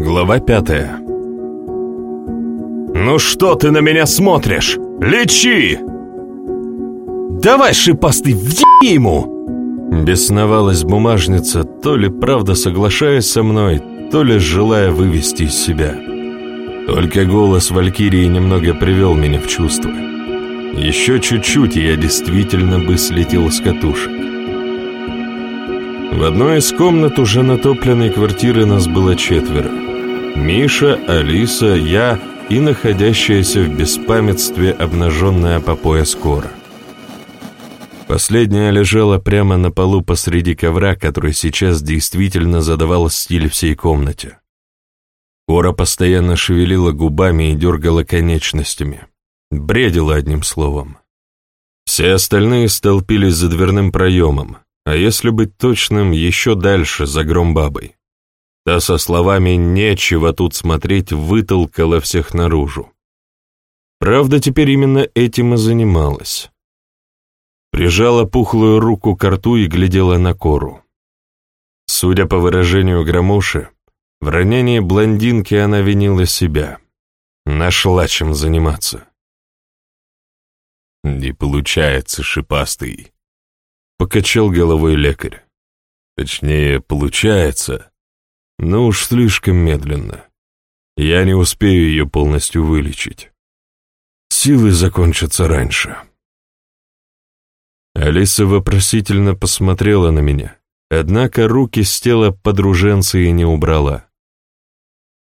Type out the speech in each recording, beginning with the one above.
Глава пятая «Ну что ты на меня смотришь? Лечи!» «Давай, шипастый, въеби ему!» Бесновалась бумажница, то ли правда соглашаясь со мной, то ли желая вывести из себя. Только голос Валькирии немного привел меня в чувство. Еще чуть-чуть, и я действительно бы слетел с катушек. В одной из комнат уже натопленной квартиры нас было четверо. Миша, Алиса, я и находящаяся в беспамятстве обнаженная по пояс Кора. Последняя лежала прямо на полу посреди ковра, который сейчас действительно задавал стиль всей комнате. Кора постоянно шевелила губами и дергала конечностями. Бредила одним словом. Все остальные столпились за дверным проемом, а если быть точным, еще дальше, за громбабой. Та со словами «нечего тут смотреть» вытолкала всех наружу. Правда, теперь именно этим и занималась. Прижала пухлую руку к рту и глядела на кору. Судя по выражению Громуши, в ранении блондинки она винила себя. Нашла чем заниматься. «Не получается, шипастый», — покачал головой лекарь. «Точнее, получается, но уж слишком медленно. Я не успею ее полностью вылечить. Силы закончатся раньше». Алиса вопросительно посмотрела на меня, однако руки с тела подруженцы не убрала.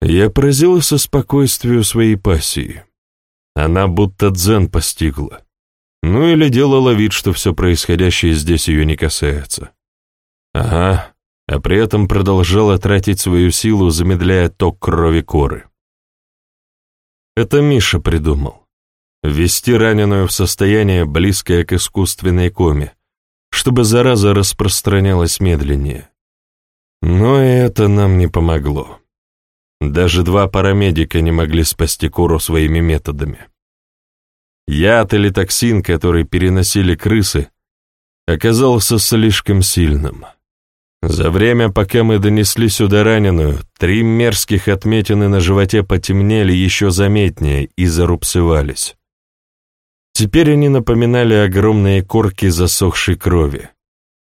Я поразился спокойствию своей пассии. Она будто дзен постигла. Ну или делала вид, что все происходящее здесь ее не касается. Ага, а при этом продолжала тратить свою силу, замедляя ток крови коры. Это Миша придумал ввести раненую в состояние, близкое к искусственной коме, чтобы зараза распространялась медленнее. Но и это нам не помогло. Даже два парамедика не могли спасти Кору своими методами. Яд или токсин, который переносили крысы, оказался слишком сильным. За время, пока мы донесли сюда раненую, три мерзких отметины на животе потемнели еще заметнее и зарубцевались. Теперь они напоминали огромные корки засохшей крови,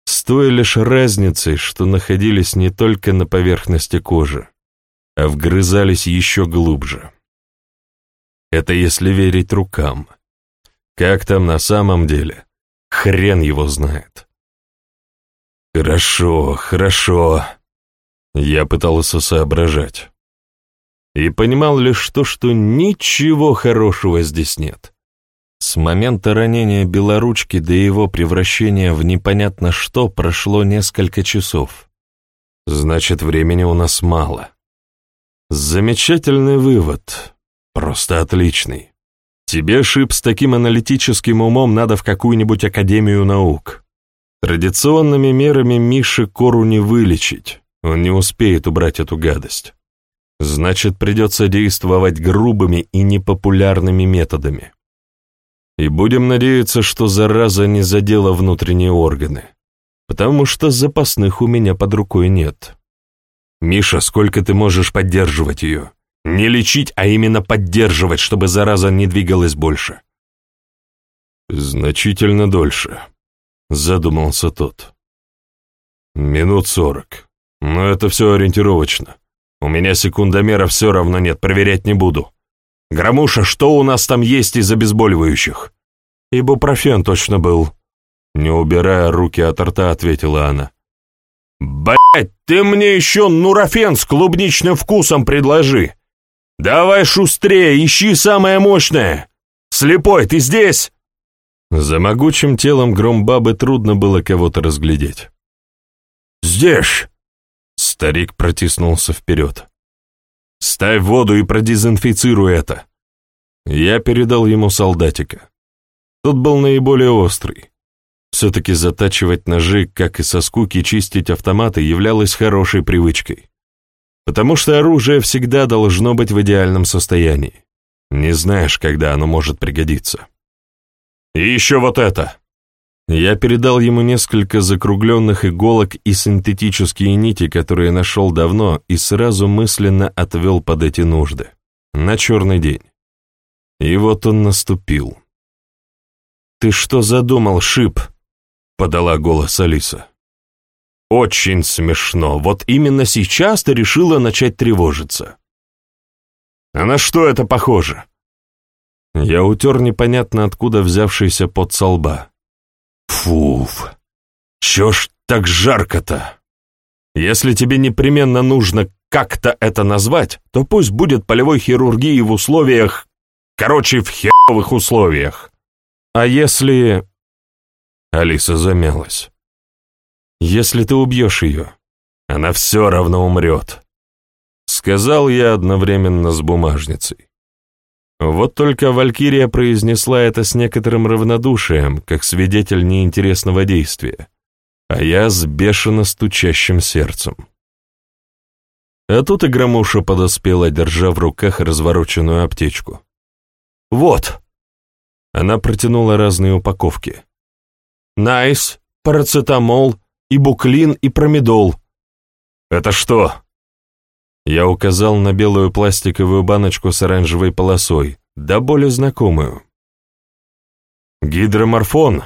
с той лишь разницей, что находились не только на поверхности кожи, а вгрызались еще глубже. Это если верить рукам. Как там на самом деле? Хрен его знает. Хорошо, хорошо. Я пытался соображать. И понимал лишь то, что ничего хорошего здесь нет. С момента ранения белоручки до его превращения в непонятно что прошло несколько часов. Значит, времени у нас мало. Замечательный вывод. Просто отличный. Тебе, Шип, с таким аналитическим умом надо в какую-нибудь академию наук. Традиционными мерами Миши кору не вылечить, он не успеет убрать эту гадость. Значит, придется действовать грубыми и непопулярными методами. И будем надеяться, что зараза не задела внутренние органы, потому что запасных у меня под рукой нет. Миша, сколько ты можешь поддерживать ее? Не лечить, а именно поддерживать, чтобы зараза не двигалась больше. Значительно дольше, задумался тот. Минут сорок. Но это все ориентировочно. У меня секундомера все равно нет, проверять не буду. «Громуша, что у нас там есть из обезболивающих?» «Ибупрофен точно был». Не убирая руки от рта, ответила она. «Блядь, ты мне еще нурофен с клубничным вкусом предложи! Давай шустрее, ищи самое мощное! Слепой, ты здесь?» За могучим телом громбабы трудно было кого-то разглядеть. «Здесь!» Старик протиснулся вперед. Ставь воду и продезинфицируй это. Я передал ему солдатика. Тот был наиболее острый. Все-таки затачивать ножи, как и со скуки чистить автоматы, являлось хорошей привычкой. Потому что оружие всегда должно быть в идеальном состоянии. Не знаешь, когда оно может пригодиться. И еще вот это. Я передал ему несколько закругленных иголок и синтетические нити, которые нашел давно, и сразу мысленно отвел под эти нужды. На черный день. И вот он наступил. «Ты что задумал, Шип?» — подала голос Алиса. «Очень смешно. Вот именно сейчас ты решила начать тревожиться». «А на что это похоже?» Я утер непонятно откуда взявшийся под со. «Фуф! Чё ж так жарко-то? Если тебе непременно нужно как-то это назвать, то пусть будет полевой хирургии в условиях... Короче, в херовых условиях. А если...» Алиса замялась. «Если ты убьешь ее, она все равно умрет», — сказал я одновременно с бумажницей. Вот только Валькирия произнесла это с некоторым равнодушием, как свидетель неинтересного действия, а я с бешено стучащим сердцем. А тут и Громуша подоспела, держа в руках развороченную аптечку. «Вот!» Она протянула разные упаковки. «Найз, парацетамол, ибуклин и промедол». «Это что?» Я указал на белую пластиковую баночку с оранжевой полосой, до боли знакомую. «Гидроморфон?»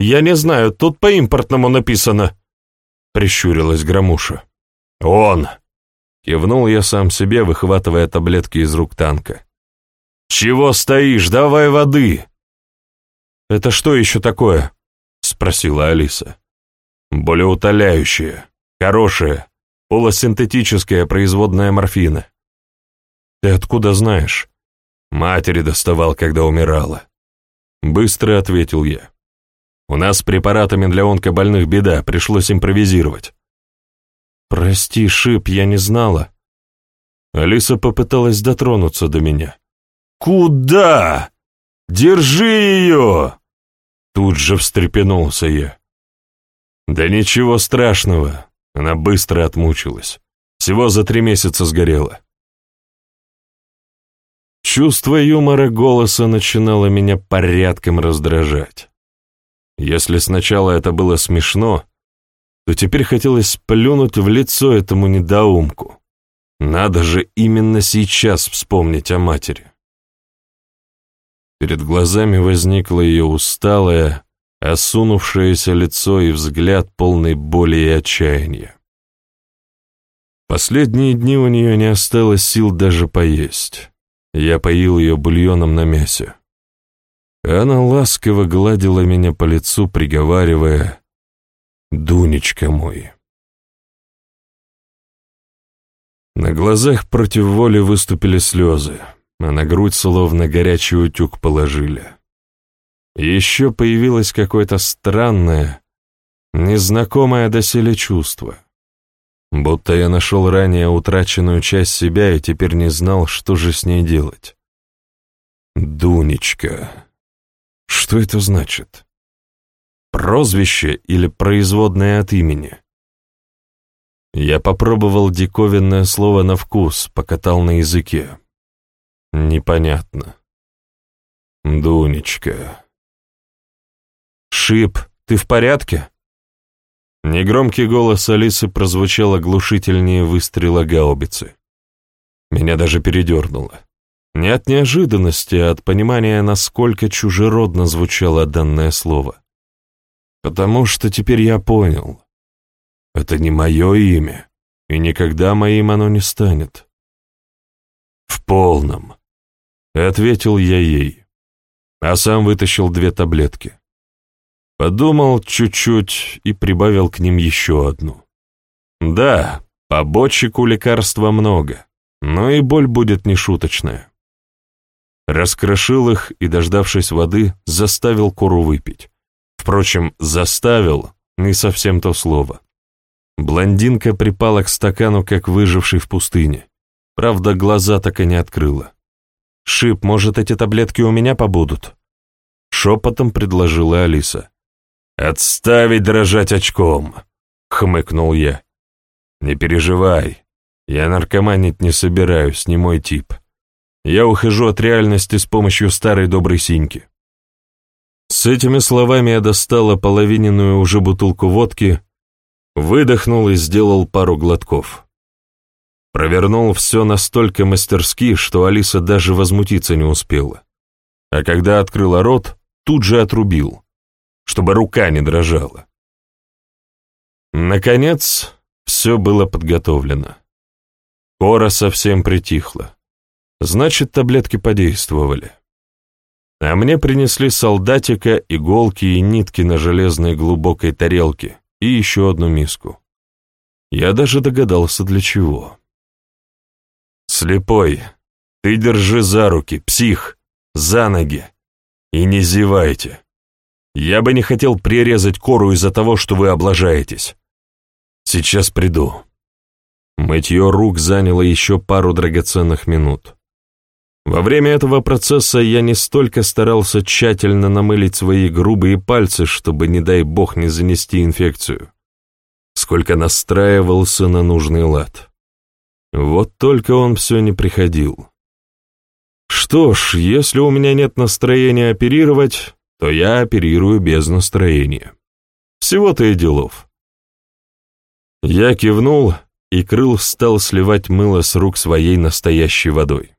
«Я не знаю, тут по импортному написано», — прищурилась Громуша. «Он!» — кивнул я сам себе, выхватывая таблетки из рук танка. «Чего стоишь? Давай воды!» «Это что еще такое?» — спросила Алиса. «Болеутоляющее. Хорошее полусинтетическая производная морфина. Ты откуда знаешь? Матери доставал, когда умирала. Быстро ответил я. У нас с препаратами для онкобольных беда, пришлось импровизировать. Прости, Шип, я не знала. Алиса попыталась дотронуться до меня. «Куда? Держи ее!» Тут же встрепенулся я. «Да ничего страшного. Она быстро отмучилась. Всего за три месяца сгорела. Чувство юмора голоса начинало меня порядком раздражать. Если сначала это было смешно, то теперь хотелось плюнуть в лицо этому недоумку. Надо же именно сейчас вспомнить о матери. Перед глазами возникло ее усталое, осунувшееся лицо и взгляд полный боли и отчаяния. Последние дни у нее не осталось сил даже поесть. Я поил ее бульоном на мясе. Она ласково гладила меня по лицу, приговаривая «Дунечка мой». На глазах против воли выступили слезы, а на грудь словно горячий утюг положили. Еще появилось какое-то странное, незнакомое доселе чувство. Будто я нашел ранее утраченную часть себя и теперь не знал, что же с ней делать. Дунечка. Что это значит? Прозвище или производное от имени? Я попробовал диковинное слово на вкус, покатал на языке. Непонятно. Дунечка. «Шип, ты в порядке?» Негромкий голос Алисы прозвучал оглушительнее выстрела гаубицы. Меня даже передернуло. Не от неожиданности, а от понимания, насколько чужеродно звучало данное слово. Потому что теперь я понял. Это не мое имя, и никогда моим оно не станет. «В полном», — ответил я ей, а сам вытащил две таблетки. Подумал чуть-чуть и прибавил к ним еще одну. Да, побочек у лекарства много, но и боль будет нешуточная. Раскрошил их и, дождавшись воды, заставил куру выпить. Впрочем, заставил — не совсем то слово. Блондинка припала к стакану, как выживший в пустыне. Правда, глаза так и не открыла. «Шип, может, эти таблетки у меня побудут?» Шепотом предложила Алиса. «Отставить дрожать очком!» — хмыкнул я. «Не переживай, я наркоманить не собираюсь, не мой тип. Я ухожу от реальности с помощью старой доброй синьки». С этими словами я достал ополовиненную уже бутылку водки, выдохнул и сделал пару глотков. Провернул все настолько мастерски, что Алиса даже возмутиться не успела. А когда открыла рот, тут же отрубил, чтобы рука не дрожала. Наконец, все было подготовлено. Кора совсем притихла. Значит, таблетки подействовали. А мне принесли солдатика, иголки и нитки на железной глубокой тарелке и еще одну миску. Я даже догадался, для чего. «Слепой, ты держи за руки, псих, за ноги, и не зевайте. Я бы не хотел прирезать кору из-за того, что вы облажаетесь. Сейчас приду». Мытье рук заняло еще пару драгоценных минут. Во время этого процесса я не столько старался тщательно намылить свои грубые пальцы, чтобы, не дай бог, не занести инфекцию, сколько настраивался на нужный лад. Вот только он все не приходил. Что ж, если у меня нет настроения оперировать, то я оперирую без настроения. Всего-то и делов. Я кивнул, и Крыл стал сливать мыло с рук своей настоящей водой.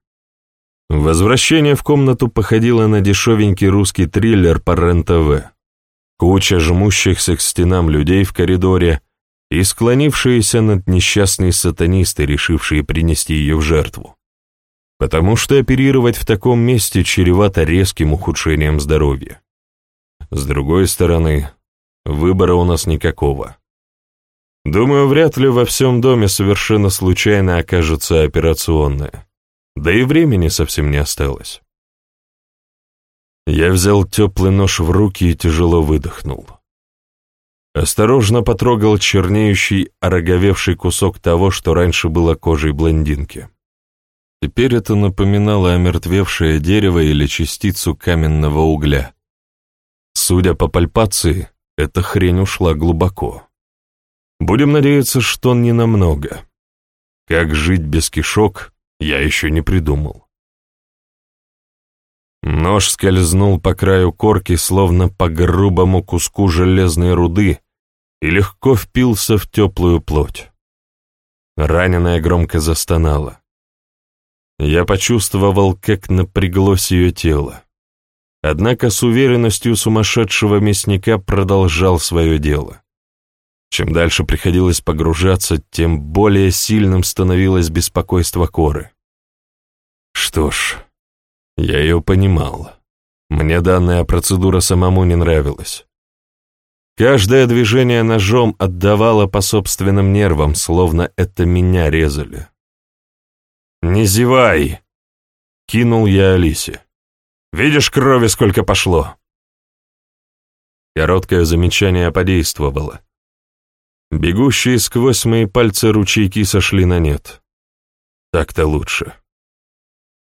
Возвращение в комнату походило на дешевенький русский триллер по РЕН-ТВ. Куча жмущихся к стенам людей в коридоре и склонившиеся над несчастной сатанистой, решившие принести ее в жертву. Потому что оперировать в таком месте чревато резким ухудшением здоровья. С другой стороны, выбора у нас никакого. Думаю, вряд ли во всем доме совершенно случайно окажется операционная. Да и времени совсем не осталось. Я взял теплый нож в руки и тяжело выдохнул. Осторожно потрогал чернеющий, ороговевший кусок того, что раньше было кожей блондинки. Теперь это напоминало омертвевшее дерево или частицу каменного угля. Судя по пальпации, эта хрень ушла глубоко. Будем надеяться, что не намного. Как жить без кишок, я еще не придумал. Нож скользнул по краю корки, словно по грубому куску железной руды, и легко впился в теплую плоть. Раненая громко застонала. Я почувствовал, как напряглось ее тело. Однако с уверенностью сумасшедшего мясника продолжал свое дело. Чем дальше приходилось погружаться, тем более сильным становилось беспокойство коры. Что ж, я ее понимал. Мне данная процедура самому не нравилась. Каждое движение ножом отдавало по собственным нервам, словно это меня резали. «Не зевай!» — кинул я Алисе. «Видишь, крови сколько пошло!» Короткое замечание подействовало. Бегущие сквозь мои пальцы ручейки сошли на нет. Так-то лучше.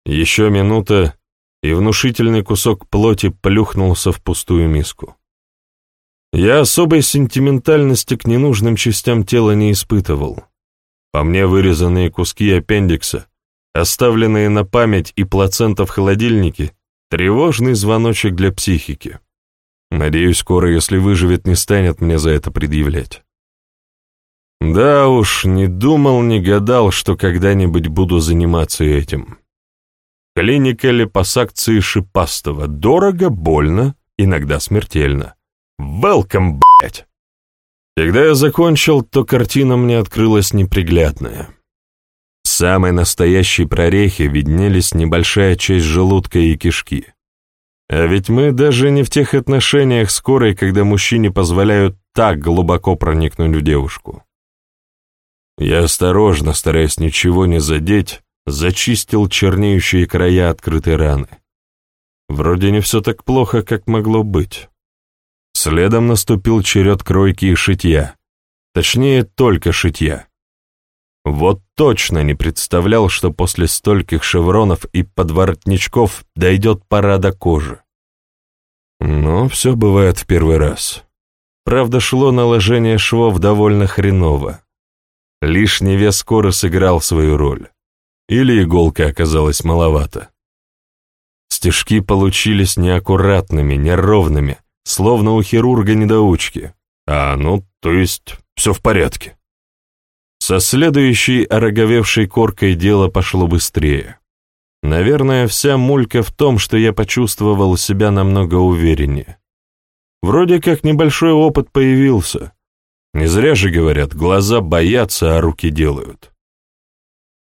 Еще минута, и внушительный кусок плоти плюхнулся в пустую миску. Я особой сентиментальности к ненужным частям тела не испытывал. По мне вырезанные куски аппендикса, оставленные на память и плацента в холодильнике, тревожный звоночек для психики. Надеюсь, скоро, если выживет, не станет мне за это предъявлять. Да уж, не думал, не гадал, что когда-нибудь буду заниматься этим. Клиника липосакции шипастого. Дорого, больно, иногда смертельно. Велкам, блять! Когда я закончил, то картина мне открылась неприглядная. Самой настоящей прорехе виднелись небольшая часть желудка и кишки. А ведь мы даже не в тех отношениях скорой, когда мужчине позволяют так глубоко проникнуть в девушку. Я осторожно, стараясь ничего не задеть, зачистил чернеющие края открытой раны. Вроде не все так плохо, как могло быть. Следом наступил черед кройки и шитья. Точнее, только шитья. Вот точно не представлял, что после стольких шевронов и подворотничков дойдет пора до кожи. Но все бывает в первый раз. Правда, шло наложение швов довольно хреново. Лишний вес скоро сыграл свою роль. Или иголка оказалась маловато. Стежки получились неаккуратными, неровными, словно у хирурга-недоучки. А, ну, то есть, все в порядке. Со следующей ороговевшей коркой дело пошло быстрее. Наверное, вся мулька в том, что я почувствовал себя намного увереннее. Вроде как небольшой опыт появился. Не зря же говорят, глаза боятся, а руки делают.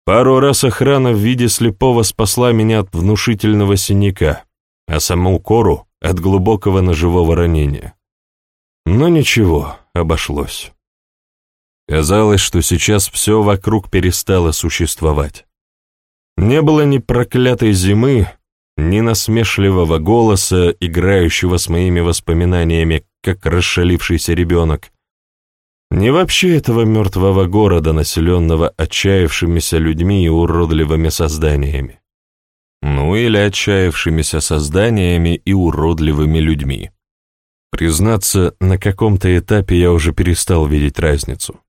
Пару раз охрана в виде слепого спасла меня от внушительного синяка, а саму кору — от глубокого ножевого ранения. Но ничего, обошлось. Казалось, что сейчас все вокруг перестало существовать. Не было ни проклятой зимы, ни насмешливого голоса, играющего с моими воспоминаниями, как расшалившийся ребенок, ни вообще этого мертвого города, населенного отчаявшимися людьми и уродливыми созданиями. Ну или отчаявшимися созданиями и уродливыми людьми. Признаться, на каком-то этапе я уже перестал видеть разницу.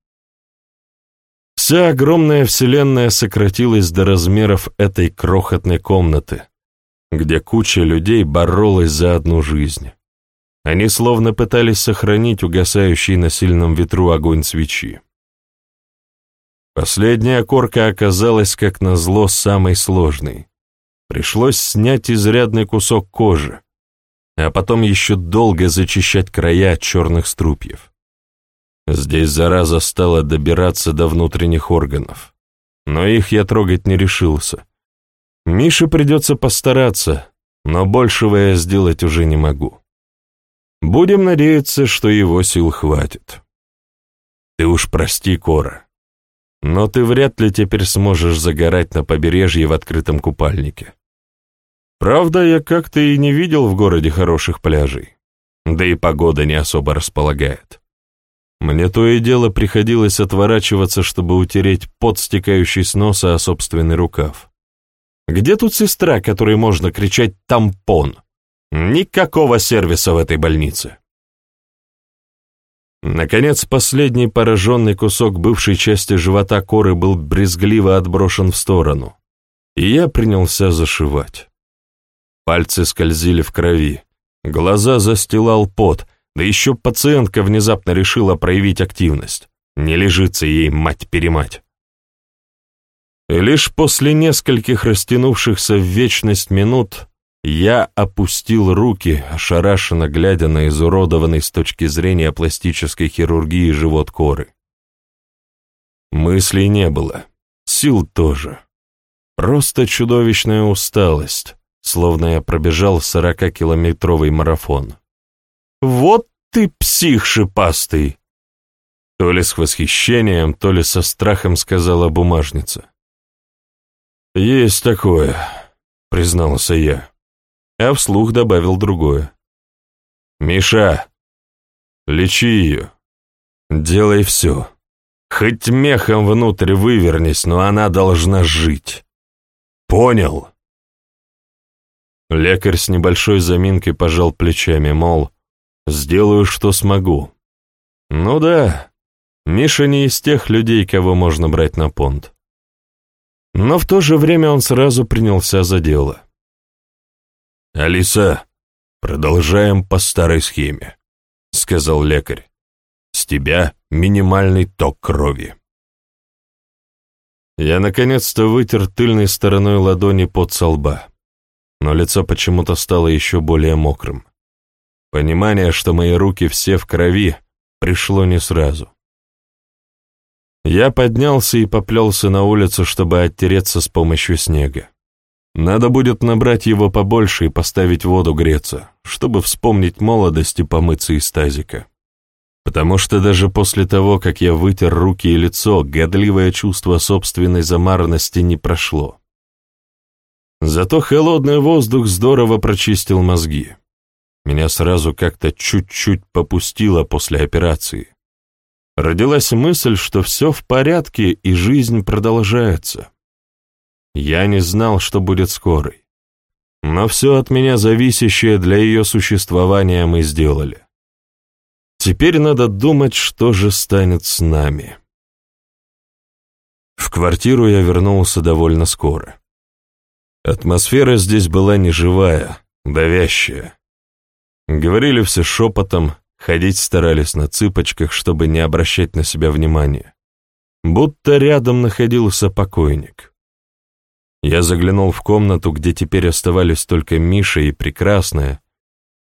Вся огромная вселенная сократилась до размеров этой крохотной комнаты, где куча людей боролась за одну жизнь. Они словно пытались сохранить угасающий на сильном ветру огонь свечи. Последняя корка оказалась, как назло, самой сложной. Пришлось снять изрядный кусок кожи, а потом еще долго зачищать края от черных струпьев. Здесь зараза стала добираться до внутренних органов, но их я трогать не решился. Мише придется постараться, но большего я сделать уже не могу. Будем надеяться, что его сил хватит. Ты уж прости, Кора, но ты вряд ли теперь сможешь загорать на побережье в открытом купальнике. Правда, я как-то и не видел в городе хороших пляжей, да и погода не особо располагает. Мне то и дело приходилось отворачиваться, чтобы утереть пот, стекающий с носа о собственный рукав. Где тут сестра, которой можно кричать «тампон»? Никакого сервиса в этой больнице. Наконец, последний пораженный кусок бывшей части живота коры был брезгливо отброшен в сторону, и я принялся зашивать. Пальцы скользили в крови, глаза застилал пот, да еще пациентка внезапно решила проявить активность. Не лежится ей мать-перемать. И лишь после нескольких растянувшихся в вечность минут я опустил руки, ошарашенно глядя на изуродованный с точки зрения пластической хирургии живот коры. Мыслей не было, сил тоже. Просто чудовищная усталость, словно я пробежал сорокакилометровый марафон. «Вот ты псих шипастый!» То ли с восхищением, то ли со страхом сказала бумажница. «Есть такое», — признался я а вслух добавил другое. «Миша, лечи ее. Делай все. Хоть мехом внутрь вывернись, но она должна жить. Понял?» Лекарь с небольшой заминкой пожал плечами, мол, «Сделаю, что смогу». «Ну да, Миша не из тех людей, кого можно брать на понт». Но в то же время он сразу принялся за дело. «Алиса, продолжаем по старой схеме», — сказал лекарь. «С тебя минимальный ток крови». Я наконец-то вытер тыльной стороной ладони под со лба, но лицо почему-то стало еще более мокрым. Понимание, что мои руки все в крови, пришло не сразу. Я поднялся и поплелся на улицу, чтобы оттереться с помощью снега. Надо будет набрать его побольше и поставить воду греться, чтобы вспомнить молодость и помыться из тазика. Потому что даже после того, как я вытер руки и лицо, годливое чувство собственной замаранности не прошло. Зато холодный воздух здорово прочистил мозги. Меня сразу как-то чуть-чуть попустило после операции. Родилась мысль, что все в порядке и жизнь продолжается. Я не знал, что будет скорой. Но все от меня зависящее для ее существования мы сделали. Теперь надо думать, что же станет с нами. В квартиру я вернулся довольно скоро. Атмосфера здесь была неживая, давящая. Говорили все шепотом, ходить старались на цыпочках, чтобы не обращать на себя внимания. Будто рядом находился покойник. Я заглянул в комнату, где теперь оставались только Миша и Прекрасная.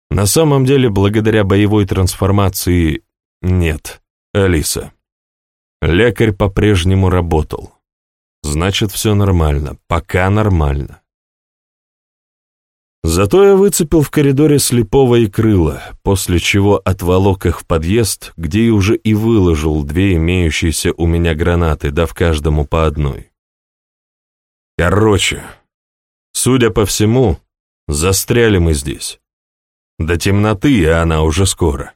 На самом деле, благодаря боевой трансформации, нет, Алиса. Лекарь по-прежнему работал. Значит, все нормально, пока нормально. Зато я выцепил в коридоре слепого и крыла, после чего отволок их в подъезд, где и уже и выложил две имеющиеся у меня гранаты, дав каждому по одной. Короче, судя по всему, застряли мы здесь. До темноты, а она уже скоро.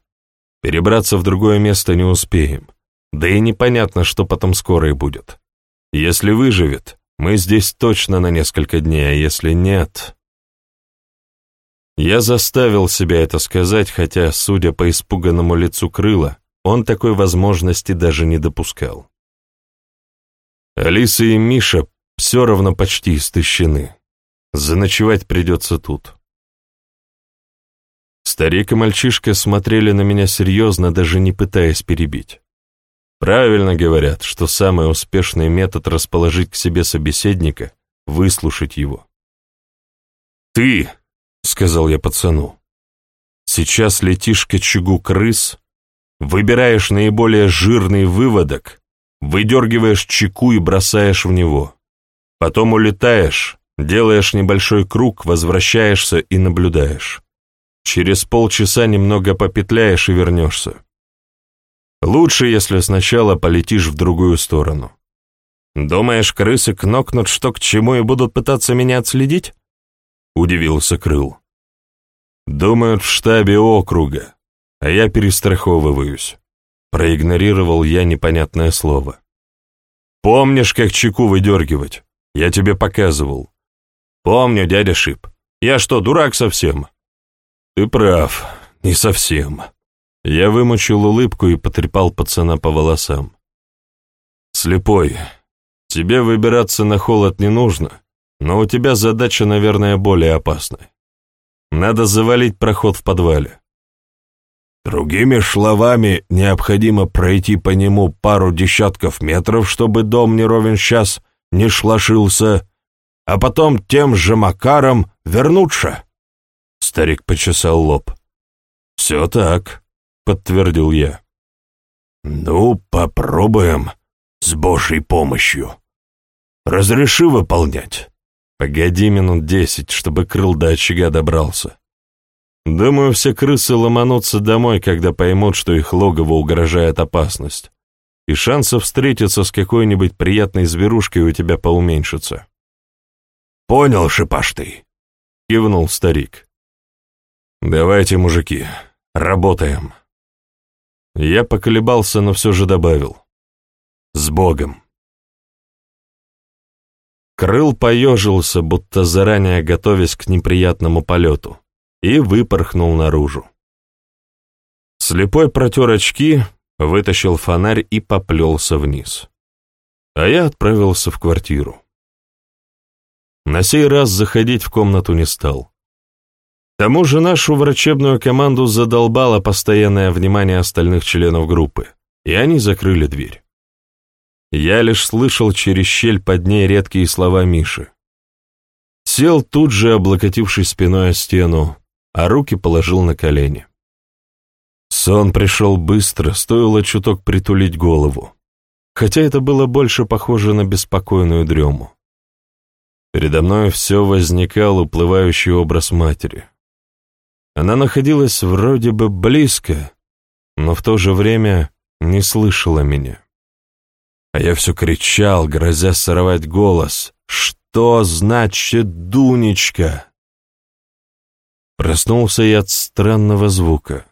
Перебраться в другое место не успеем. Да и непонятно, что потом скоро и будет. Если выживет, мы здесь точно на несколько дней, а если нет... Я заставил себя это сказать, хотя, судя по испуганному лицу крыла, он такой возможности даже не допускал. Алиса и Миша все равно почти истощены. Заночевать придется тут. Старик и мальчишка смотрели на меня серьезно, даже не пытаясь перебить. Правильно говорят, что самый успешный метод расположить к себе собеседника — выслушать его. «Ты — сказал я пацану. «Сейчас летишь к очагу крыс, выбираешь наиболее жирный выводок, выдергиваешь чеку и бросаешь в него. Потом улетаешь, делаешь небольшой круг, возвращаешься и наблюдаешь. Через полчаса немного попетляешь и вернешься. Лучше, если сначала полетишь в другую сторону. Думаешь, крысы кнокнут что к чему и будут пытаться меня отследить? — удивился Крыл. «Думают, в штабе округа, а я перестраховываюсь». Проигнорировал я непонятное слово. «Помнишь, как чеку выдергивать? Я тебе показывал». «Помню, дядя Шип. Я что, дурак совсем?» «Ты прав, не совсем». Я вымучил улыбку и потрепал пацана по волосам. «Слепой, тебе выбираться на холод не нужно, но у тебя задача, наверное, более опасная. Надо завалить проход в подвале. Другими словами, необходимо пройти по нему пару десятков метров, чтобы дом не ровен час не шлашился, а потом тем же макаром вернуться. Старик почесал лоб. «Все так», — подтвердил я. «Ну, попробуем с Божьей помощью. Разреши выполнять». Погоди минут десять, чтобы крыл до очага добрался. Думаю, все крысы ломанутся домой, когда поймут, что их логово угрожает опасность, и шансов встретиться с какой-нибудь приятной зверушкой у тебя поуменьшится. «Понял, шипаштый», — кивнул старик. «Давайте, мужики, работаем». Я поколебался, но все же добавил. «С Богом». Крыл поежился, будто заранее готовясь к неприятному полету, и выпорхнул наружу. Слепой протер очки, вытащил фонарь и поплелся вниз. А я отправился в квартиру. На сей раз заходить в комнату не стал. К тому же нашу врачебную команду задолбало постоянное внимание остальных членов группы, и они закрыли дверь. Я лишь слышал через щель под ней редкие слова Миши. Сел тут же, облокотившись спиной о стену, а руки положил на колени. Сон пришел быстро, стоило чуток притулить голову, хотя это было больше похоже на беспокойную дрему. Передо мной все возникал уплывающий образ матери. Она находилась вроде бы близко, но в то же время не слышала меня. А я все кричал, грозя сорвать голос. «Что значит Дунечка?» Проснулся я от странного звука.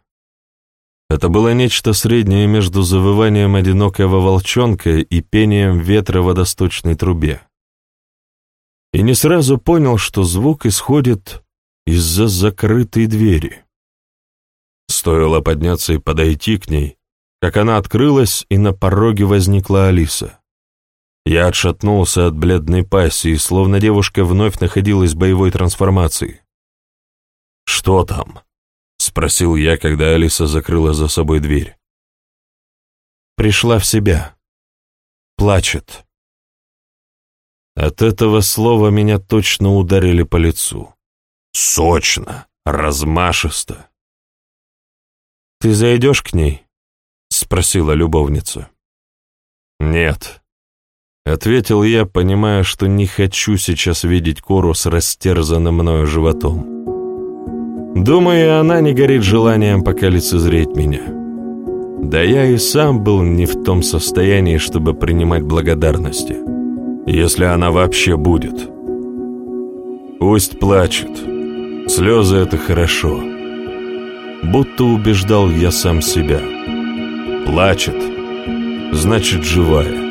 Это было нечто среднее между завыванием одинокого волчонка и пением ветра в водосточной трубе. И не сразу понял, что звук исходит из-за закрытой двери. Стоило подняться и подойти к ней, как она открылась, и на пороге возникла Алиса. Я отшатнулся от бледной пассии, словно девушка вновь находилась в боевой трансформации. «Что там?» — спросил я, когда Алиса закрыла за собой дверь. «Пришла в себя. Плачет». От этого слова меня точно ударили по лицу. Сочно, размашисто. «Ты зайдешь к ней?» — спросила любовница. «Нет», — ответил я, понимая, что не хочу сейчас видеть Кору с растерзанным мною животом. Думаю, она не горит желанием пока лицезреть меня. Да я и сам был не в том состоянии, чтобы принимать благодарности, если она вообще будет. Пусть плачет. Слезы — это хорошо. Будто убеждал я сам себя. Плачет, значит, живая.